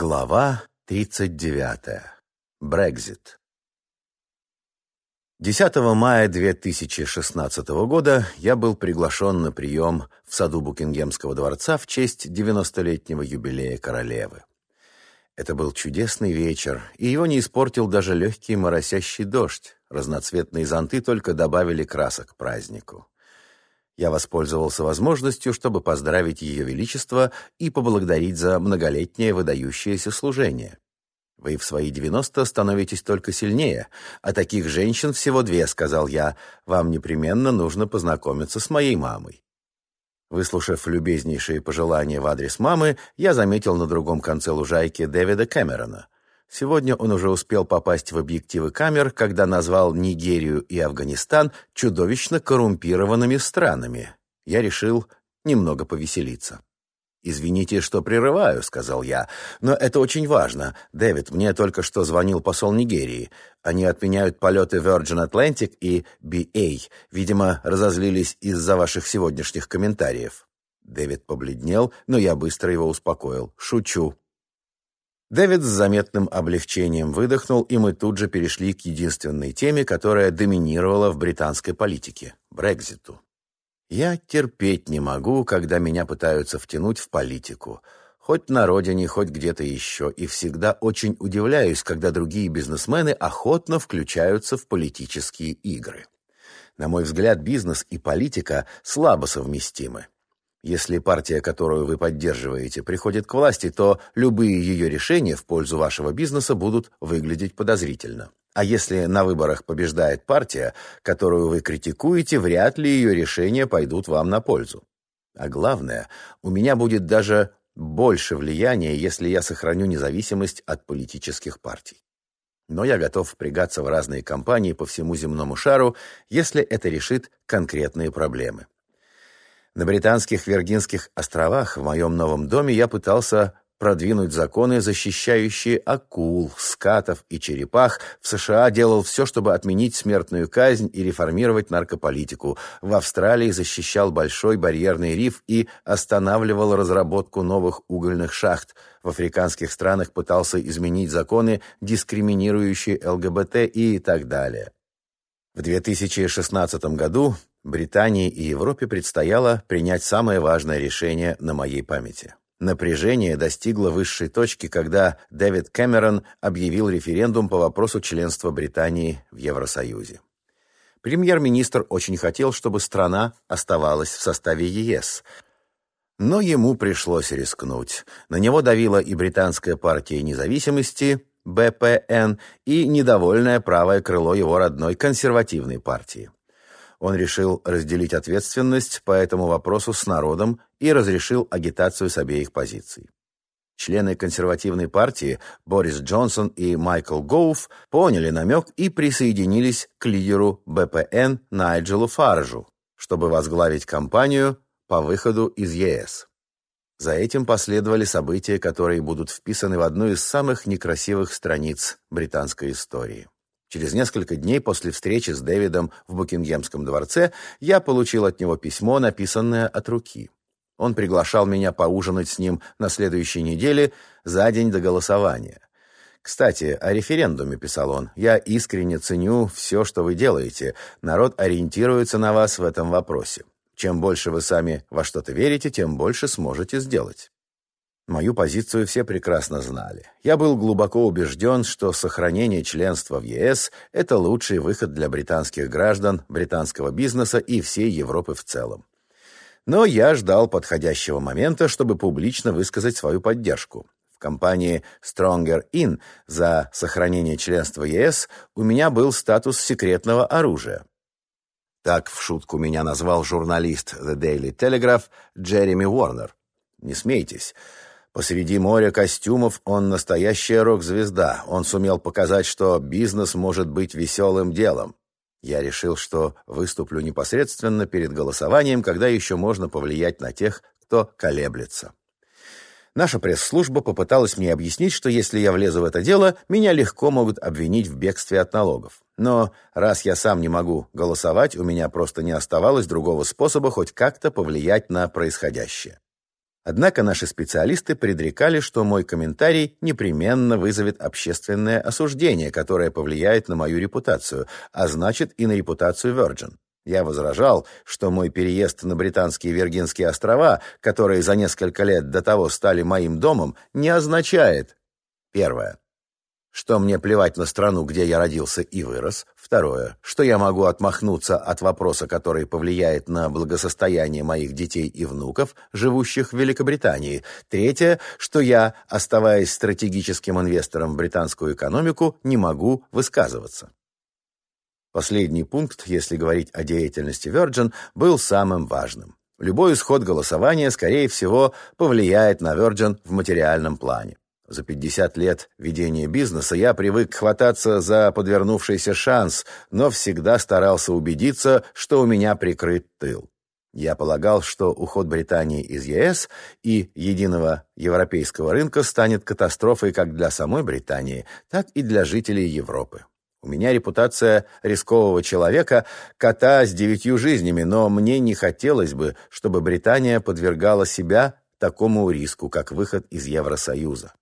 Глава 39. Брекзит. 10 мая 2016 года я был приглашен на прием в саду Букингемского дворца в честь 90-летнего юбилея королевы. Это был чудесный вечер, и его не испортил даже легкий моросящий дождь. Разноцветные зонты только добавили красок празднику. Я воспользовался возможностью, чтобы поздравить Ее Величество и поблагодарить за многолетнее выдающееся служение. «Вы в свои девяносто становитесь только сильнее, а таких женщин всего две», — сказал я. «Вам непременно нужно познакомиться с моей мамой». Выслушав любезнейшие пожелания в адрес мамы, я заметил на другом конце лужайки Дэвида Кэмерона — Сегодня он уже успел попасть в объективы камер, когда назвал Нигерию и Афганистан чудовищно коррумпированными странами. Я решил немного повеселиться. «Извините, что прерываю», — сказал я, — «но это очень важно. Дэвид, мне только что звонил посол Нигерии. Они отменяют полеты Virgin Atlantic и BA. Видимо, разозлились из-за ваших сегодняшних комментариев». Дэвид побледнел, но я быстро его успокоил. «Шучу. Дэвид с заметным облегчением выдохнул, и мы тут же перешли к единственной теме, которая доминировала в британской политике – Брекзиту. Я терпеть не могу, когда меня пытаются втянуть в политику. Хоть на родине, хоть где-то еще. И всегда очень удивляюсь, когда другие бизнесмены охотно включаются в политические игры. На мой взгляд, бизнес и политика слабо совместимы. Если партия, которую вы поддерживаете, приходит к власти, то любые ее решения в пользу вашего бизнеса будут выглядеть подозрительно. А если на выборах побеждает партия, которую вы критикуете, вряд ли ее решения пойдут вам на пользу. А главное, у меня будет даже больше влияния, если я сохраню независимость от политических партий. Но я готов впрягаться в разные компании по всему земному шару, если это решит конкретные проблемы. На британских Виргинских островах в моем новом доме я пытался продвинуть законы, защищающие акул, скатов и черепах. В США делал все, чтобы отменить смертную казнь и реформировать наркополитику. В Австралии защищал большой барьерный риф и останавливал разработку новых угольных шахт. В африканских странах пытался изменить законы, дискриминирующие ЛГБТ и так далее. В 2016 году Британии и Европе предстояло принять самое важное решение на моей памяти. Напряжение достигло высшей точки, когда Дэвид Кэмерон объявил референдум по вопросу членства Британии в Евросоюзе. Премьер-министр очень хотел, чтобы страна оставалась в составе ЕС, но ему пришлось рискнуть. На него давила и британская партия независимости, БПН, и недовольное правое крыло его родной консервативной партии. Он решил разделить ответственность по этому вопросу с народом и разрешил агитацию с обеих позиций. Члены консервативной партии Борис Джонсон и Майкл Гоуф поняли намек и присоединились к лидеру БПН Найджелу Фаржу, чтобы возглавить кампанию по выходу из ЕС. За этим последовали события, которые будут вписаны в одну из самых некрасивых страниц британской истории. Через несколько дней после встречи с Дэвидом в Букингемском дворце я получил от него письмо, написанное от руки. Он приглашал меня поужинать с ним на следующей неделе за день до голосования. «Кстати, о референдуме», — писал он, — «я искренне ценю все, что вы делаете. Народ ориентируется на вас в этом вопросе. Чем больше вы сами во что-то верите, тем больше сможете сделать. Мою позицию все прекрасно знали. Я был глубоко убежден, что сохранение членства в ЕС – это лучший выход для британских граждан, британского бизнеса и всей Европы в целом. Но я ждал подходящего момента, чтобы публично высказать свою поддержку. В компании Stronger In за сохранение членства ЕС у меня был статус секретного оружия. Так в шутку меня назвал журналист The Daily Telegraph Джереми Уорнер. Не смейтесь. Посреди моря костюмов он настоящая рок-звезда. Он сумел показать, что бизнес может быть веселым делом. Я решил, что выступлю непосредственно перед голосованием, когда еще можно повлиять на тех, кто колеблется. Наша пресс-служба попыталась мне объяснить, что если я влезу в это дело, меня легко могут обвинить в бегстве от налогов. Но раз я сам не могу голосовать, у меня просто не оставалось другого способа хоть как-то повлиять на происходящее. Однако наши специалисты предрекали, что мой комментарий непременно вызовет общественное осуждение, которое повлияет на мою репутацию, а значит и на репутацию Virgin. Я возражал, что мой переезд на британские Виргинские острова, которые за несколько лет до того стали моим домом, не означает... Первое что мне плевать на страну, где я родился и вырос. Второе, что я могу отмахнуться от вопроса, который повлияет на благосостояние моих детей и внуков, живущих в Великобритании. Третье, что я, оставаясь стратегическим инвестором в британскую экономику, не могу высказываться. Последний пункт, если говорить о деятельности Virgin, был самым важным. Любой исход голосования, скорее всего, повлияет на Virgin в материальном плане. За 50 лет ведения бизнеса я привык хвататься за подвернувшийся шанс, но всегда старался убедиться, что у меня прикрыт тыл. Я полагал, что уход Британии из ЕС и единого европейского рынка станет катастрофой как для самой Британии, так и для жителей Европы. У меня репутация рискового человека, кота с девятью жизнями, но мне не хотелось бы, чтобы Британия подвергала себя такому риску, как выход из Евросоюза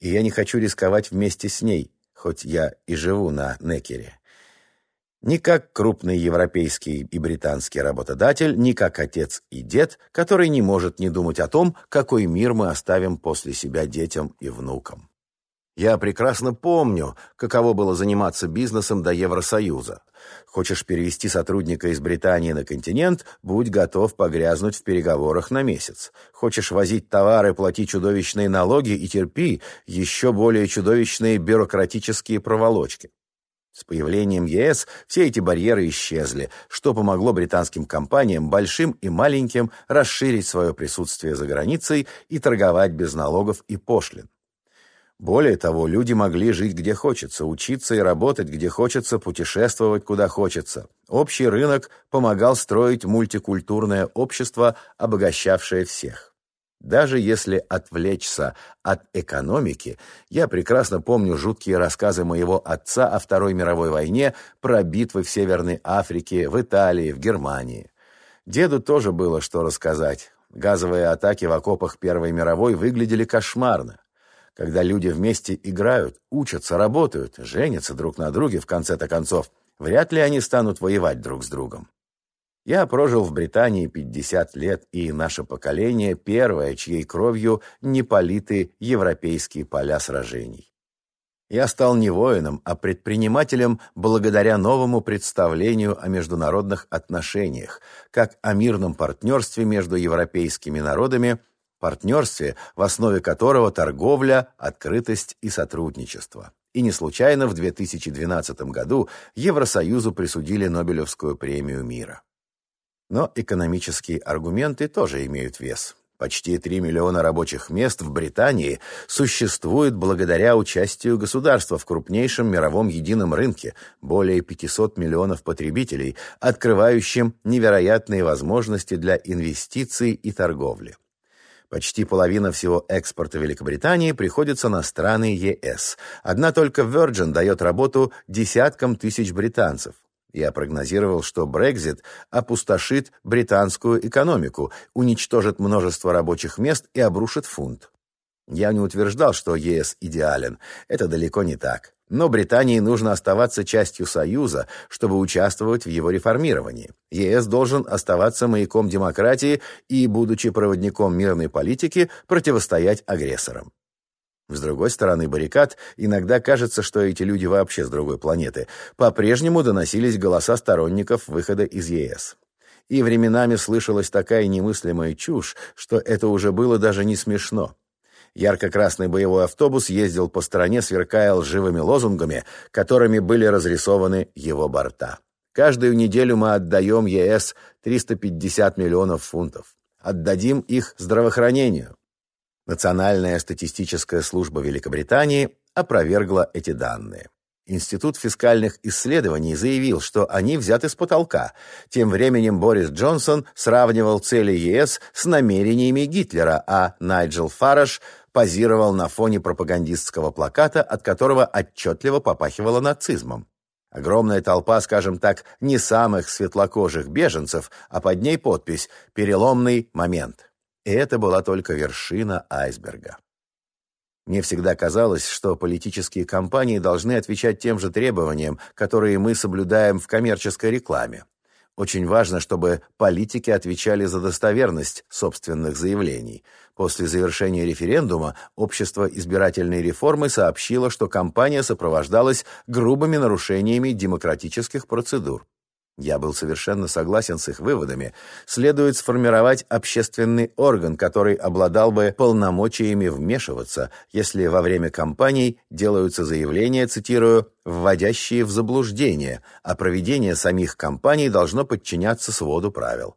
и я не хочу рисковать вместе с ней, хоть я и живу на Некере. Ни как крупный европейский и британский работодатель, ни как отец и дед, который не может не думать о том, какой мир мы оставим после себя детям и внукам. Я прекрасно помню, каково было заниматься бизнесом до Евросоюза. Хочешь перевести сотрудника из Британии на континент, будь готов погрязнуть в переговорах на месяц. Хочешь возить товары, плати чудовищные налоги и терпи еще более чудовищные бюрократические проволочки. С появлением ЕС все эти барьеры исчезли, что помогло британским компаниям, большим и маленьким, расширить свое присутствие за границей и торговать без налогов и пошлин. Более того, люди могли жить где хочется, учиться и работать где хочется, путешествовать куда хочется. Общий рынок помогал строить мультикультурное общество, обогащавшее всех. Даже если отвлечься от экономики, я прекрасно помню жуткие рассказы моего отца о Второй мировой войне про битвы в Северной Африке, в Италии, в Германии. Деду тоже было что рассказать. Газовые атаки в окопах Первой мировой выглядели кошмарно когда люди вместе играют, учатся, работают, женятся друг на друге в конце-то концов, вряд ли они станут воевать друг с другом. Я прожил в Британии 50 лет, и наше поколение первое, чьей кровью не политы европейские поля сражений. Я стал не воином, а предпринимателем благодаря новому представлению о международных отношениях, как о мирном партнерстве между европейскими народами партнерстве, в основе которого торговля, открытость и сотрудничество. И не случайно в 2012 году Евросоюзу присудили Нобелевскую премию мира. Но экономические аргументы тоже имеют вес. Почти 3 миллиона рабочих мест в Британии существует благодаря участию государства в крупнейшем мировом едином рынке, более 500 миллионов потребителей, открывающим невероятные возможности для инвестиций и торговли. Почти половина всего экспорта Великобритании приходится на страны ЕС. Одна только Virgin дает работу десяткам тысяч британцев. Я прогнозировал, что Брекзит опустошит британскую экономику, уничтожит множество рабочих мест и обрушит фунт. Я не утверждал, что ЕС идеален. Это далеко не так. Но Британии нужно оставаться частью Союза, чтобы участвовать в его реформировании. ЕС должен оставаться маяком демократии и, будучи проводником мирной политики, противостоять агрессорам. С другой стороны баррикад, иногда кажется, что эти люди вообще с другой планеты. По-прежнему доносились голоса сторонников выхода из ЕС. И временами слышалась такая немыслимая чушь, что это уже было даже не смешно. Ярко-красный боевой автобус ездил по стране, сверкая лживыми лозунгами, которыми были разрисованы его борта. Каждую неделю мы отдаем ЕС 350 миллионов фунтов. Отдадим их здравоохранению. Национальная статистическая служба Великобритании опровергла эти данные. Институт фискальных исследований заявил, что они взяты с потолка. Тем временем Борис Джонсон сравнивал цели ЕС с намерениями Гитлера, а Найджел Фараш позировал на фоне пропагандистского плаката, от которого отчетливо попахивало нацизмом. Огромная толпа, скажем так, не самых светлокожих беженцев, а под ней подпись «Переломный момент». И это была только вершина айсберга. Мне всегда казалось, что политические компании должны отвечать тем же требованиям, которые мы соблюдаем в коммерческой рекламе. Очень важно, чтобы политики отвечали за достоверность собственных заявлений. После завершения референдума Общество избирательной реформы сообщило, что кампания сопровождалась грубыми нарушениями демократических процедур. Я был совершенно согласен с их выводами. Следует сформировать общественный орган, который обладал бы полномочиями вмешиваться, если во время кампаний делаются заявления, цитирую, «вводящие в заблуждение», а проведение самих кампаний должно подчиняться своду правил.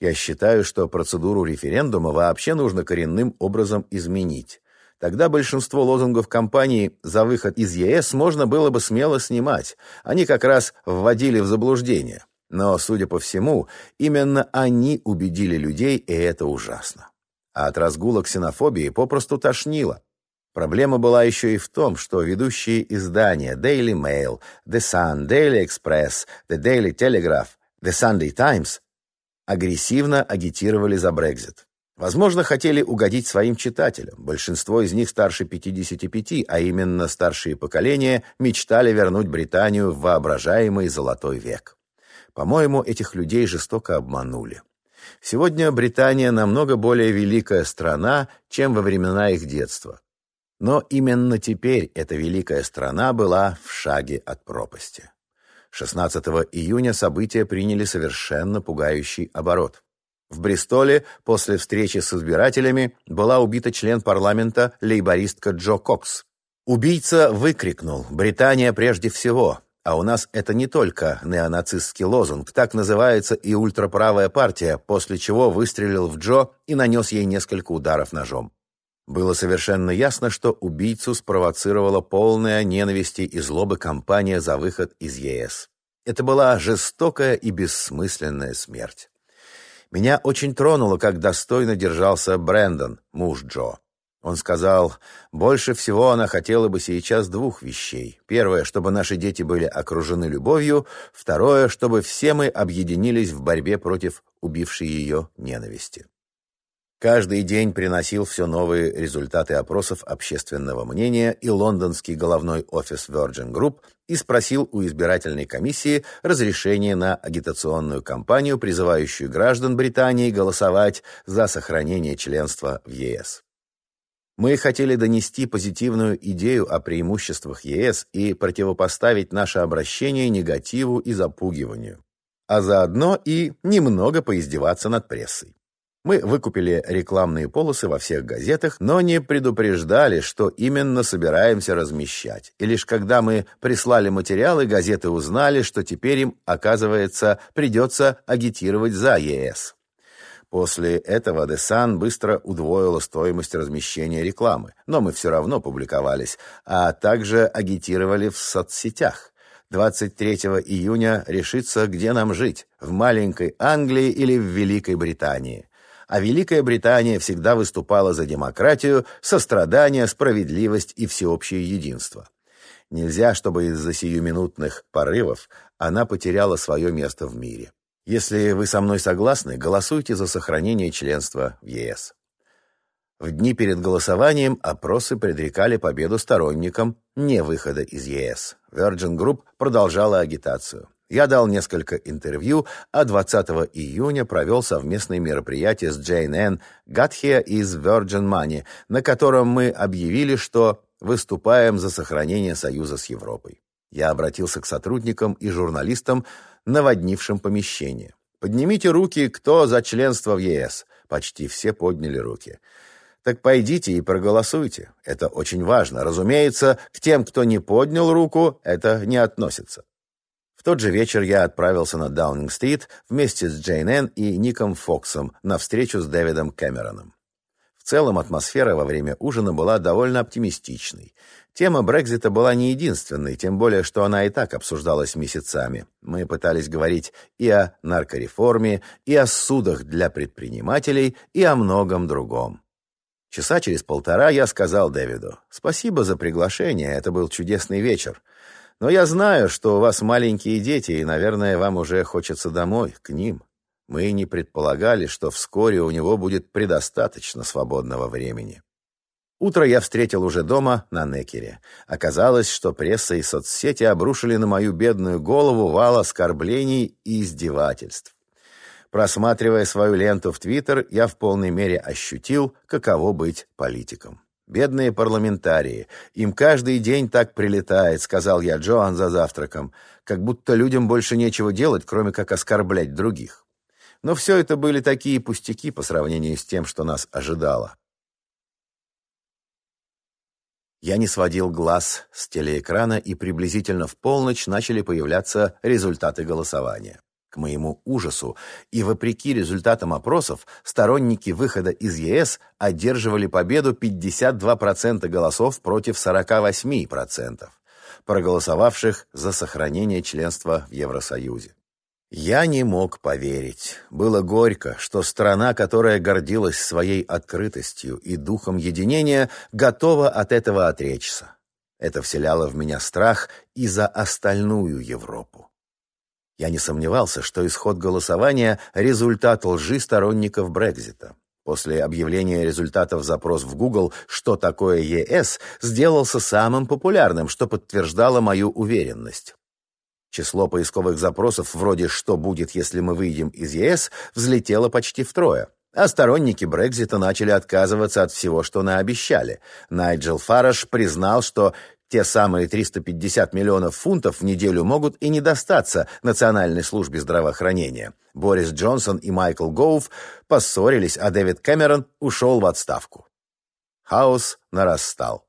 Я считаю, что процедуру референдума вообще нужно коренным образом изменить. Тогда большинство лозунгов кампании за выход из ЕС можно было бы смело снимать. Они как раз вводили в заблуждение. Но, судя по всему, именно они убедили людей, и это ужасно. А от разгула ксенофобии попросту тошнило. Проблема была еще и в том, что ведущие издания Daily Mail, The Sun, Daily Express, The Daily Telegraph, The Sunday Times агрессивно агитировали за Брекзит. Возможно, хотели угодить своим читателям. Большинство из них старше 55, а именно старшие поколения, мечтали вернуть Британию в воображаемый золотой век. По-моему, этих людей жестоко обманули. Сегодня Британия намного более великая страна, чем во времена их детства. Но именно теперь эта великая страна была в шаге от пропасти. 16 июня события приняли совершенно пугающий оборот. В Бристоле после встречи с избирателями была убита член парламента лейбористка Джо Кокс. Убийца выкрикнул «Британия прежде всего!» А у нас это не только неонацистский лозунг, так называется и ультраправая партия, после чего выстрелил в Джо и нанес ей несколько ударов ножом. Было совершенно ясно, что убийцу спровоцировала полная ненависти и злобы кампания за выход из ЕС. Это была жестокая и бессмысленная смерть. Меня очень тронуло, как достойно держался Брэндон, муж Джо. Он сказал, больше всего она хотела бы сейчас двух вещей. Первое, чтобы наши дети были окружены любовью. Второе, чтобы все мы объединились в борьбе против убившей ее ненависти. Каждый день приносил все новые результаты опросов общественного мнения и лондонский головной офис Virgin Group и спросил у избирательной комиссии разрешение на агитационную кампанию, призывающую граждан Британии голосовать за сохранение членства в ЕС. Мы хотели донести позитивную идею о преимуществах ЕС и противопоставить наше обращение негативу и запугиванию, а заодно и немного поиздеваться над прессой. Мы выкупили рекламные полосы во всех газетах, но не предупреждали, что именно собираемся размещать. И лишь когда мы прислали материалы, газеты узнали, что теперь им, оказывается, придется агитировать за ЕС. После этого Sun быстро удвоила стоимость размещения рекламы, но мы все равно публиковались, а также агитировали в соцсетях. 23 июня решится, где нам жить, в маленькой Англии или в Великой Британии а Великая Британия всегда выступала за демократию, сострадание, справедливость и всеобщее единство. Нельзя, чтобы из-за сиюминутных порывов она потеряла свое место в мире. Если вы со мной согласны, голосуйте за сохранение членства в ЕС. В дни перед голосованием опросы предрекали победу сторонникам не выхода из ЕС. Virgin Group продолжала агитацию. Я дал несколько интервью, а 20 июня провел совместное мероприятие с Джейн Энн Гатхия из Virgin Money, на котором мы объявили, что выступаем за сохранение союза с Европой. Я обратился к сотрудникам и журналистам, наводнившим помещение. «Поднимите руки, кто за членство в ЕС?» Почти все подняли руки. Так пойдите и проголосуйте. Это очень важно. Разумеется, к тем, кто не поднял руку, это не относится тот же вечер я отправился на Даунинг-стрит вместе с Джейн Энн и Ником Фоксом на встречу с Дэвидом Кэмероном. В целом атмосфера во время ужина была довольно оптимистичной. Тема Брекзита была не единственной, тем более, что она и так обсуждалась месяцами. Мы пытались говорить и о наркореформе, и о судах для предпринимателей, и о многом другом. Часа через полтора я сказал Дэвиду, «Спасибо за приглашение, это был чудесный вечер. Но я знаю, что у вас маленькие дети, и, наверное, вам уже хочется домой, к ним. Мы не предполагали, что вскоре у него будет предостаточно свободного времени. Утро я встретил уже дома, на Некере. Оказалось, что пресса и соцсети обрушили на мою бедную голову вал оскорблений и издевательств. Просматривая свою ленту в Твиттер, я в полной мере ощутил, каково быть политиком. «Бедные парламентарии. Им каждый день так прилетает», — сказал я Джоан за завтраком, как будто людям больше нечего делать, кроме как оскорблять других. Но все это были такие пустяки по сравнению с тем, что нас ожидало. Я не сводил глаз с телеэкрана, и приблизительно в полночь начали появляться результаты голосования. Моему ужасу и вопреки результатам опросов, сторонники выхода из ЕС одерживали победу 52% голосов против 48% проголосовавших за сохранение членства в Евросоюзе. Я не мог поверить. Было горько, что страна, которая гордилась своей открытостью и духом единения, готова от этого отречься. Это вселяло в меня страх и за остальную Европу. Я не сомневался, что исход голосования – результат лжи сторонников Брекзита. После объявления результатов запрос в Google «Что такое ЕС?» сделался самым популярным, что подтверждало мою уверенность. Число поисковых запросов вроде «Что будет, если мы выйдем из ЕС?» взлетело почти втрое. А сторонники Брекзита начали отказываться от всего, что наобещали. Найджел Фараш признал, что те самые 350 миллионов фунтов в неделю могут и не достаться Национальной службе здравоохранения. Борис Джонсон и Майкл Гоуф поссорились, а Дэвид Кэмерон ушел в отставку. Хаос нарастал.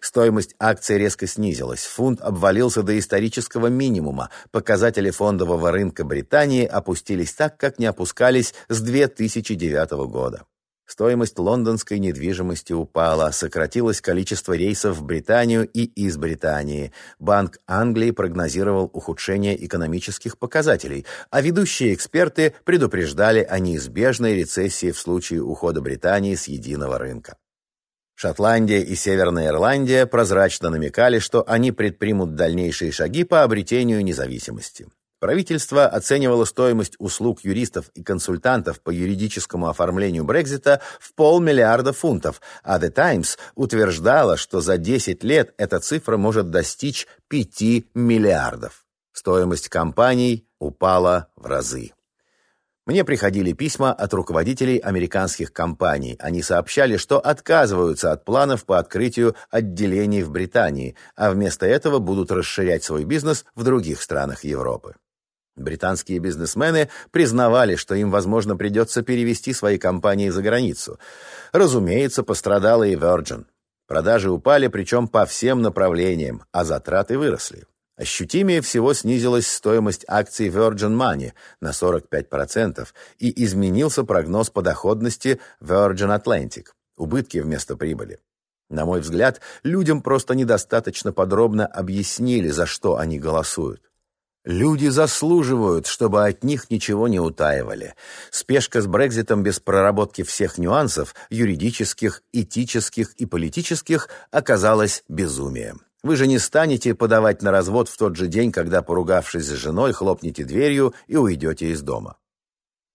Стоимость акций резко снизилась, фунт обвалился до исторического минимума, показатели фондового рынка Британии опустились так, как не опускались с 2009 года. Стоимость лондонской недвижимости упала, сократилось количество рейсов в Британию и из Британии. Банк Англии прогнозировал ухудшение экономических показателей, а ведущие эксперты предупреждали о неизбежной рецессии в случае ухода Британии с единого рынка. Шотландия и Северная Ирландия прозрачно намекали, что они предпримут дальнейшие шаги по обретению независимости. Правительство оценивало стоимость услуг юристов и консультантов по юридическому оформлению Брекзита в полмиллиарда фунтов, а The Times утверждала, что за 10 лет эта цифра может достичь 5 миллиардов. Стоимость компаний упала в разы. Мне приходили письма от руководителей американских компаний. Они сообщали, что отказываются от планов по открытию отделений в Британии, а вместо этого будут расширять свой бизнес в других странах Европы. Британские бизнесмены признавали, что им, возможно, придется перевести свои компании за границу. Разумеется, пострадала и Virgin. Продажи упали, причем по всем направлениям, а затраты выросли. Ощутимее всего снизилась стоимость акций Virgin Money на 45% и изменился прогноз по доходности Virgin Atlantic – убытки вместо прибыли. На мой взгляд, людям просто недостаточно подробно объяснили, за что они голосуют. Люди заслуживают, чтобы от них ничего не утаивали. Спешка с Брекзитом без проработки всех нюансов, юридических, этических и политических, оказалась безумием. Вы же не станете подавать на развод в тот же день, когда, поругавшись с женой, хлопнете дверью и уйдете из дома.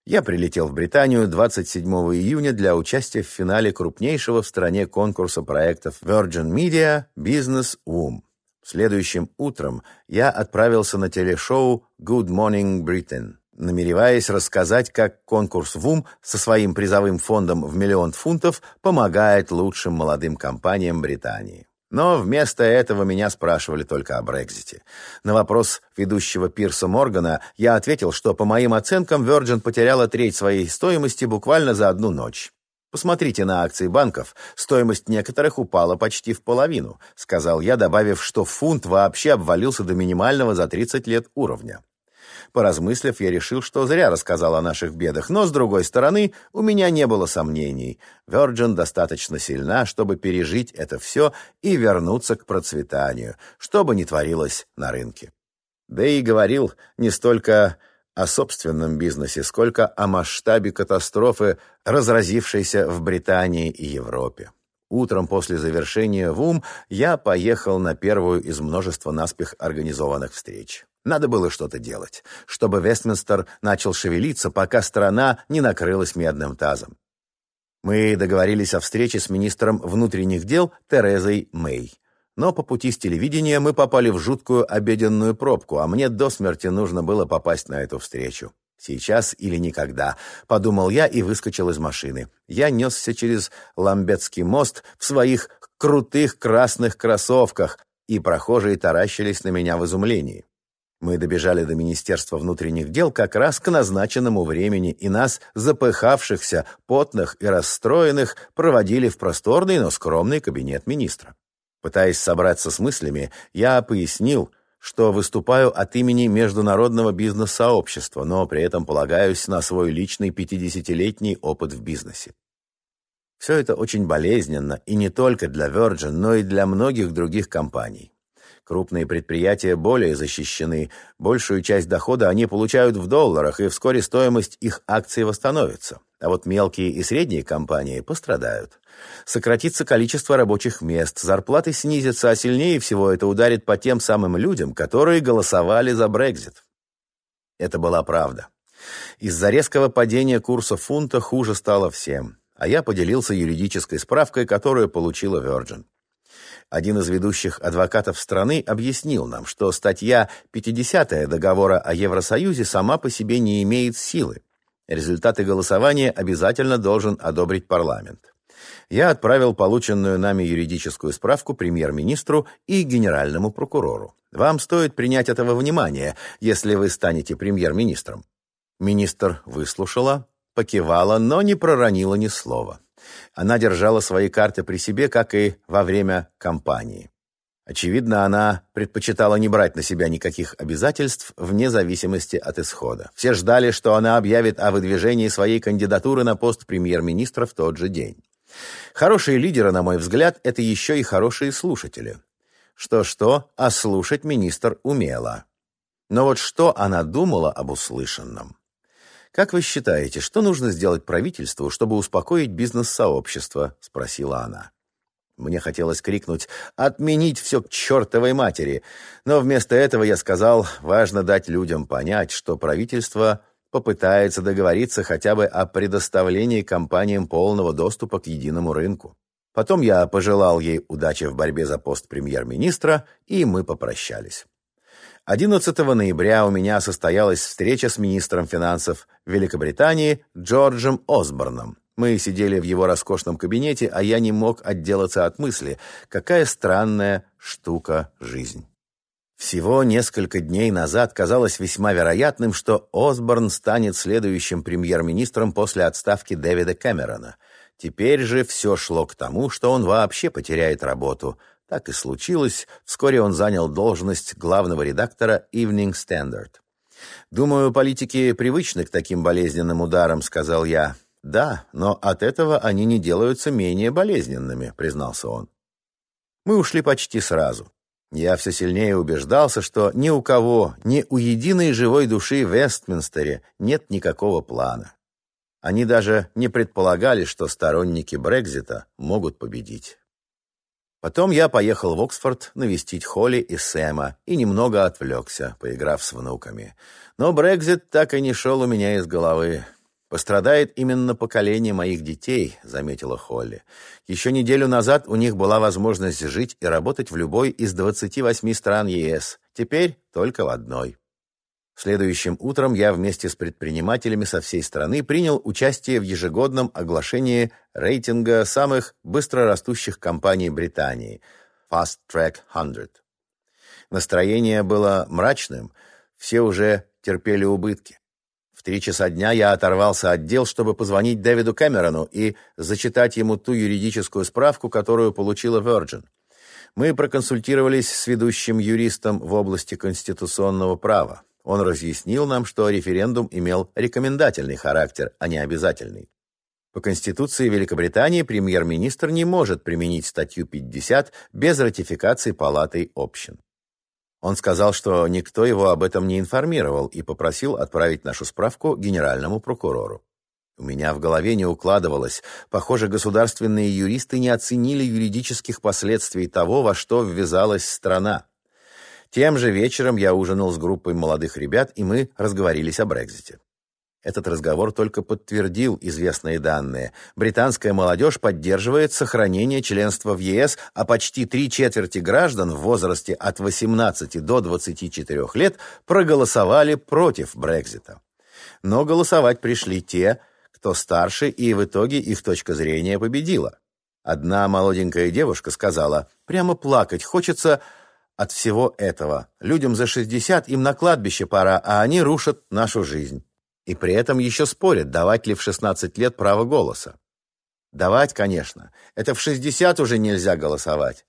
Я прилетел в Британию 27 июня для участия в финале крупнейшего в стране конкурса проектов Virgin Media Business Womb. Следующим утром я отправился на телешоу Good Morning Britain, намереваясь рассказать, как конкурс ВУМ со своим призовым фондом в миллион фунтов помогает лучшим молодым компаниям Британии. Но вместо этого меня спрашивали только о Брекзите. На вопрос ведущего Пирса Моргана я ответил, что, по моим оценкам, Virgin потеряла треть своей стоимости буквально за одну ночь. «Посмотрите на акции банков. Стоимость некоторых упала почти в половину», — сказал я, добавив, что фунт вообще обвалился до минимального за 30 лет уровня. Поразмыслив, я решил, что зря рассказал о наших бедах, но, с другой стороны, у меня не было сомнений. Virgin достаточно сильна, чтобы пережить это все и вернуться к процветанию, что бы ни творилось на рынке. Да и говорил не столько о собственном бизнесе, сколько о масштабе катастрофы, разразившейся в Британии и Европе. Утром после завершения ВУМ я поехал на первую из множества наспех организованных встреч. Надо было что-то делать, чтобы Вестминстер начал шевелиться, пока страна не накрылась медным тазом. Мы договорились о встрече с министром внутренних дел Терезой Мэй. Но по пути с телевидения мы попали в жуткую обеденную пробку, а мне до смерти нужно было попасть на эту встречу. Сейчас или никогда, подумал я и выскочил из машины. Я несся через Ламбетский мост в своих крутых красных кроссовках, и прохожие таращились на меня в изумлении. Мы добежали до Министерства внутренних дел как раз к назначенному времени, и нас, запыхавшихся, потных и расстроенных, проводили в просторный, но скромный кабинет министра. Пытаясь собраться с мыслями, я пояснил, что выступаю от имени международного бизнес-сообщества, но при этом полагаюсь на свой личный 50-летний опыт в бизнесе. Все это очень болезненно, и не только для Virgin, но и для многих других компаний. Крупные предприятия более защищены, большую часть дохода они получают в долларах, и вскоре стоимость их акций восстановится. А вот мелкие и средние компании пострадают. Сократится количество рабочих мест, зарплаты снизятся, а сильнее всего это ударит по тем самым людям, которые голосовали за Брекзит. Это была правда. Из-за резкого падения курса фунта хуже стало всем, а я поделился юридической справкой, которую получила Virgin. Один из ведущих адвокатов страны объяснил нам, что статья 50 договора о Евросоюзе сама по себе не имеет силы. Результаты голосования обязательно должен одобрить парламент я отправил полученную нами юридическую справку премьер-министру и генеральному прокурору. Вам стоит принять этого внимание, если вы станете премьер-министром. Министр выслушала, покивала, но не проронила ни слова. Она держала свои карты при себе, как и во время кампании. Очевидно, она предпочитала не брать на себя никаких обязательств вне зависимости от исхода. Все ждали, что она объявит о выдвижении своей кандидатуры на пост премьер-министра в тот же день. Хорошие лидеры, на мой взгляд, это еще и хорошие слушатели. Что-что, а слушать министр умела. Но вот что она думала об услышанном? «Как вы считаете, что нужно сделать правительству, чтобы успокоить бизнес-сообщество?» – спросила она. Мне хотелось крикнуть «Отменить все к чертовой матери!», но вместо этого я сказал, важно дать людям понять, что правительство попытается договориться хотя бы о предоставлении компаниям полного доступа к единому рынку. Потом я пожелал ей удачи в борьбе за пост премьер-министра, и мы попрощались. 11 ноября у меня состоялась встреча с министром финансов Великобритании Джорджем Осборном. Мы сидели в его роскошном кабинете, а я не мог отделаться от мысли, какая странная штука жизнь. Всего несколько дней назад казалось весьма вероятным, что Осборн станет следующим премьер-министром после отставки Дэвида Кэмерона. Теперь же все шло к тому, что он вообще потеряет работу. Так и случилось. Вскоре он занял должность главного редактора Evening Standard. «Думаю, политики привычны к таким болезненным ударам», — сказал я. «Да, но от этого они не делаются менее болезненными», — признался он. Мы ушли почти сразу. Я все сильнее убеждался, что ни у кого, ни у единой живой души в Вестминстере нет никакого плана. Они даже не предполагали, что сторонники Брекзита могут победить. Потом я поехал в Оксфорд навестить Холли и Сэма и немного отвлекся, поиграв с внуками. Но Брекзит так и не шел у меня из головы. «Пострадает именно поколение моих детей», — заметила Холли. «Еще неделю назад у них была возможность жить и работать в любой из 28 стран ЕС. Теперь только в одной». Следующим утром я вместе с предпринимателями со всей страны принял участие в ежегодном оглашении рейтинга самых быстрорастущих компаний Британии Fast Track 100. Настроение было мрачным, все уже терпели убытки. В три часа дня я оторвался от дел, чтобы позвонить Дэвиду Кэмерону и зачитать ему ту юридическую справку, которую получила Virgin. Мы проконсультировались с ведущим юристом в области конституционного права. Он разъяснил нам, что референдум имел рекомендательный характер, а не обязательный. По Конституции Великобритании премьер-министр не может применить статью 50 без ратификации Палатой общин. Он сказал, что никто его об этом не информировал и попросил отправить нашу справку генеральному прокурору. У меня в голове не укладывалось. Похоже, государственные юристы не оценили юридических последствий того, во что ввязалась страна. Тем же вечером я ужинал с группой молодых ребят, и мы разговорились о Брекзите. Этот разговор только подтвердил известные данные. Британская молодежь поддерживает сохранение членства в ЕС, а почти три четверти граждан в возрасте от 18 до 24 лет проголосовали против Брекзита. Но голосовать пришли те, кто старше, и в итоге их точка зрения победила. Одна молоденькая девушка сказала, «Прямо плакать хочется от всего этого. Людям за 60 им на кладбище пора, а они рушат нашу жизнь». И при этом еще спорят, давать ли в 16 лет право голоса. Давать, конечно. Это в 60 уже нельзя голосовать.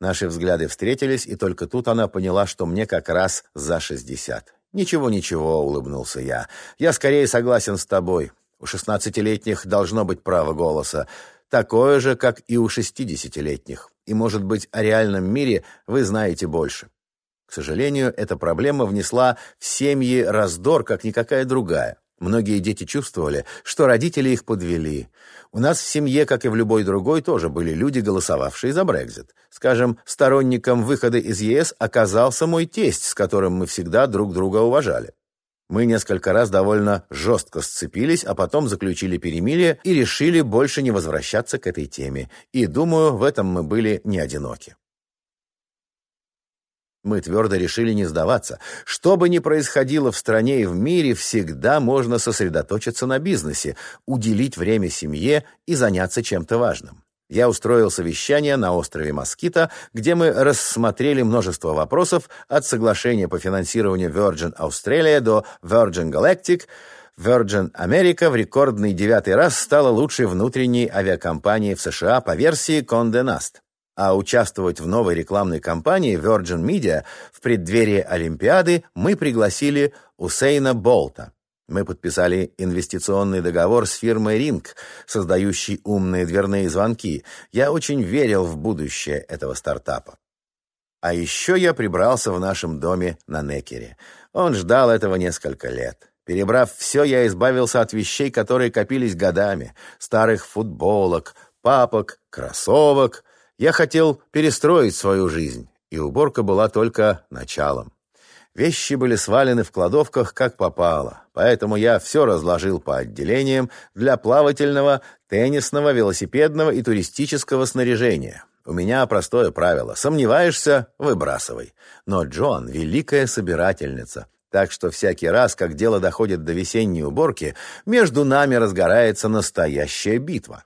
Наши взгляды встретились, и только тут она поняла, что мне как раз за 60. «Ничего, ничего», — улыбнулся я. «Я скорее согласен с тобой. У шестнадцатилетних должно быть право голоса, такое же, как и у шестидесятилетних. И, может быть, о реальном мире вы знаете больше». К сожалению, эта проблема внесла в семьи раздор, как никакая другая. Многие дети чувствовали, что родители их подвели. У нас в семье, как и в любой другой, тоже были люди, голосовавшие за Брекзит. Скажем, сторонником выхода из ЕС оказался мой тесть, с которым мы всегда друг друга уважали. Мы несколько раз довольно жестко сцепились, а потом заключили перемирие и решили больше не возвращаться к этой теме. И, думаю, в этом мы были не одиноки. Мы твердо решили не сдаваться. Что бы ни происходило в стране и в мире, всегда можно сосредоточиться на бизнесе, уделить время семье и заняться чем-то важным. Я устроил совещание на острове Москита, где мы рассмотрели множество вопросов от соглашения по финансированию Virgin Australia до Virgin Galactic. Virgin America в рекордный девятый раз стала лучшей внутренней авиакомпанией в США по версии Condé Nast а участвовать в новой рекламной кампании Virgin Media в преддверии Олимпиады мы пригласили Усейна Болта. Мы подписали инвестиционный договор с фирмой Ring, создающей умные дверные звонки. Я очень верил в будущее этого стартапа. А еще я прибрался в нашем доме на Некере. Он ждал этого несколько лет. Перебрав все, я избавился от вещей, которые копились годами. Старых футболок, папок, кроссовок, я хотел перестроить свою жизнь, и уборка была только началом. Вещи были свалены в кладовках как попало, поэтому я все разложил по отделениям для плавательного, теннисного, велосипедного и туристического снаряжения. У меня простое правило. Сомневаешься – выбрасывай. Но Джон – великая собирательница. Так что всякий раз, как дело доходит до весенней уборки, между нами разгорается настоящая битва.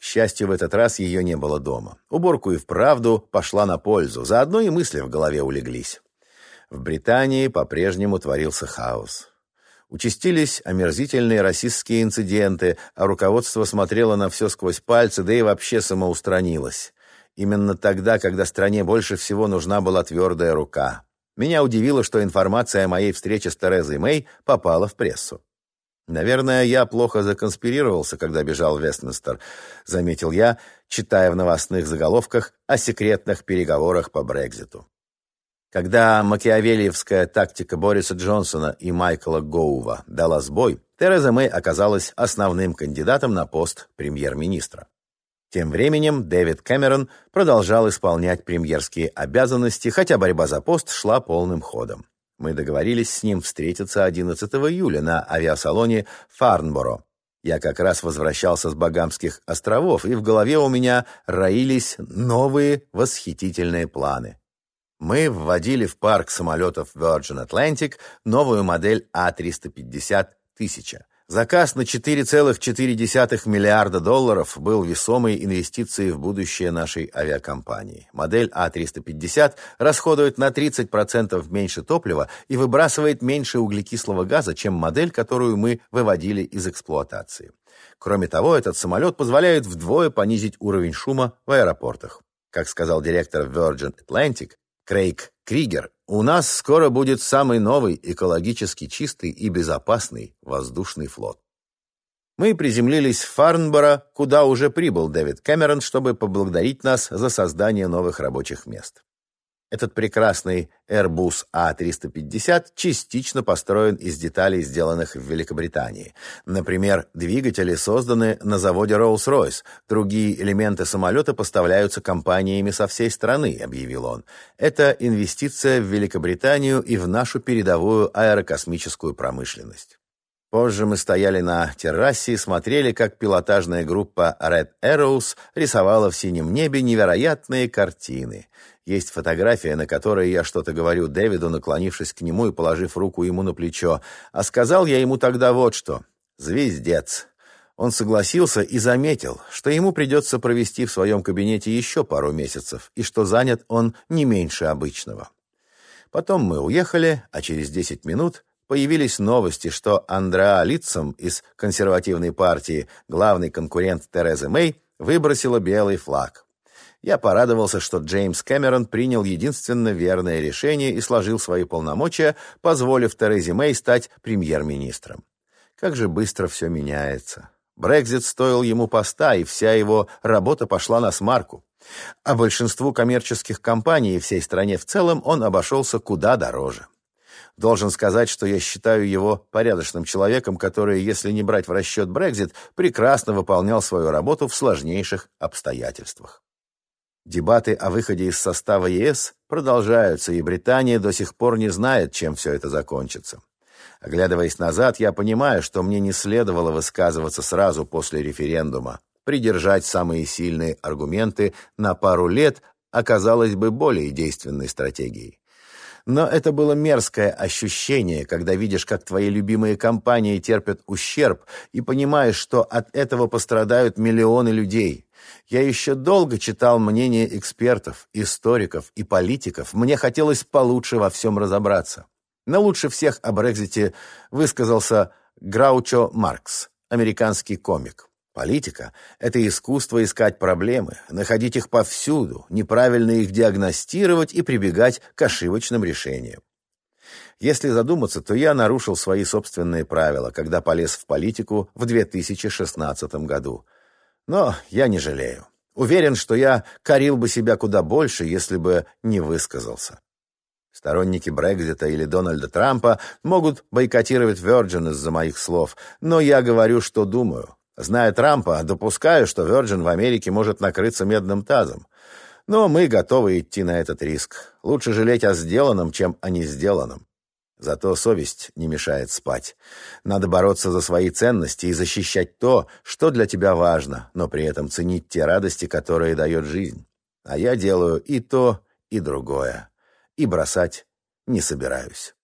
К счастью, в этот раз ее не было дома. Уборку и вправду пошла на пользу, заодно и мысли в голове улеглись. В Британии по-прежнему творился хаос. Участились омерзительные расистские инциденты, а руководство смотрело на все сквозь пальцы, да и вообще самоустранилось. Именно тогда, когда стране больше всего нужна была твердая рука. Меня удивило, что информация о моей встрече с Терезой Мэй попала в прессу. «Наверное, я плохо законспирировался, когда бежал в Вестминстер», — заметил я, читая в новостных заголовках о секретных переговорах по Брекзиту. Когда макиавелиевская тактика Бориса Джонсона и Майкла Гоува дала сбой, Тереза Мэй оказалась основным кандидатом на пост премьер-министра. Тем временем Дэвид Кэмерон продолжал исполнять премьерские обязанности, хотя борьба за пост шла полным ходом. Мы договорились с ним встретиться 11 июля на авиасалоне Фарнборо. Я как раз возвращался с Багамских островов, и в голове у меня роились новые восхитительные планы. Мы вводили в парк самолетов Virgin Atlantic новую модель А350 1000. Заказ на 4,4 миллиарда долларов был весомой инвестицией в будущее нашей авиакомпании. Модель А350 расходует на 30% меньше топлива и выбрасывает меньше углекислого газа, чем модель, которую мы выводили из эксплуатации. Кроме того, этот самолет позволяет вдвое понизить уровень шума в аэропортах. Как сказал директор Virgin Atlantic, Крейг Кригер, у нас скоро будет самый новый экологически чистый и безопасный воздушный флот. Мы приземлились в Фарнборо, куда уже прибыл Дэвид Кэмерон, чтобы поблагодарить нас за создание новых рабочих мест. Этот прекрасный Airbus A350 частично построен из деталей, сделанных в Великобритании. Например, двигатели созданы на заводе Rolls-Royce. Другие элементы самолета поставляются компаниями со всей страны, объявил он. Это инвестиция в Великобританию и в нашу передовую аэрокосмическую промышленность. Позже мы стояли на террасе и смотрели, как пилотажная группа Red Arrows рисовала в синем небе невероятные картины. Есть фотография, на которой я что-то говорю Дэвиду, наклонившись к нему и положив руку ему на плечо. А сказал я ему тогда вот что. «Звездец». Он согласился и заметил, что ему придется провести в своем кабинете еще пару месяцев, и что занят он не меньше обычного. Потом мы уехали, а через десять минут появились новости, что Андреа Литцем из консервативной партии, главный конкурент Терезы Мэй, выбросила белый флаг. Я порадовался, что Джеймс Кэмерон принял единственно верное решение и сложил свои полномочия, позволив Терезе Мэй стать премьер-министром. Как же быстро все меняется. Брекзит стоил ему поста, и вся его работа пошла на смарку. А большинству коммерческих компаний и всей стране в целом он обошелся куда дороже. Должен сказать, что я считаю его порядочным человеком, который, если не брать в расчет Брекзит, прекрасно выполнял свою работу в сложнейших обстоятельствах. Дебаты о выходе из состава ЕС продолжаются, и Британия до сих пор не знает, чем все это закончится. Оглядываясь назад, я понимаю, что мне не следовало высказываться сразу после референдума. Придержать самые сильные аргументы на пару лет оказалось бы более действенной стратегией. Но это было мерзкое ощущение, когда видишь, как твои любимые компании терпят ущерб, и понимаешь, что от этого пострадают миллионы людей. Я еще долго читал мнения экспертов, историков и политиков. Мне хотелось получше во всем разобраться. Но лучше всех о Брекзите высказался Граучо Маркс, американский комик. Политика – это искусство искать проблемы, находить их повсюду, неправильно их диагностировать и прибегать к ошибочным решениям. Если задуматься, то я нарушил свои собственные правила, когда полез в политику в 2016 году. Но я не жалею. Уверен, что я корил бы себя куда больше, если бы не высказался. Сторонники Брекзита или Дональда Трампа могут бойкотировать Virgin из-за моих слов, но я говорю, что думаю. Зная Трампа, допускаю, что Virgin в Америке может накрыться медным тазом. Но мы готовы идти на этот риск. Лучше жалеть о сделанном, чем о не сделанном. Зато совесть не мешает спать. Надо бороться за свои ценности и защищать то, что для тебя важно, но при этом ценить те радости, которые дает жизнь. А я делаю и то, и другое. И бросать не собираюсь.